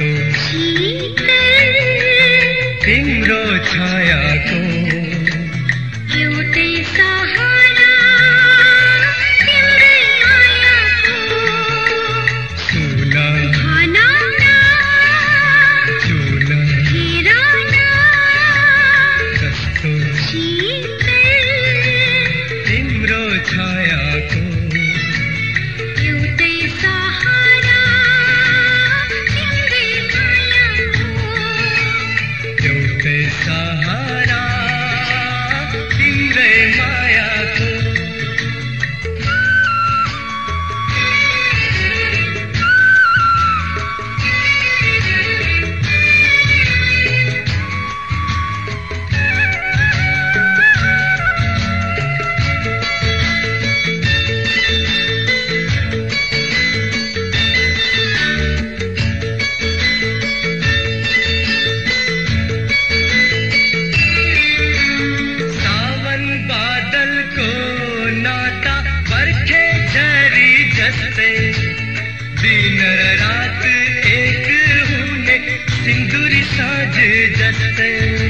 थे तिम्रो छाया को। सिंदूरी साजे जस्ते।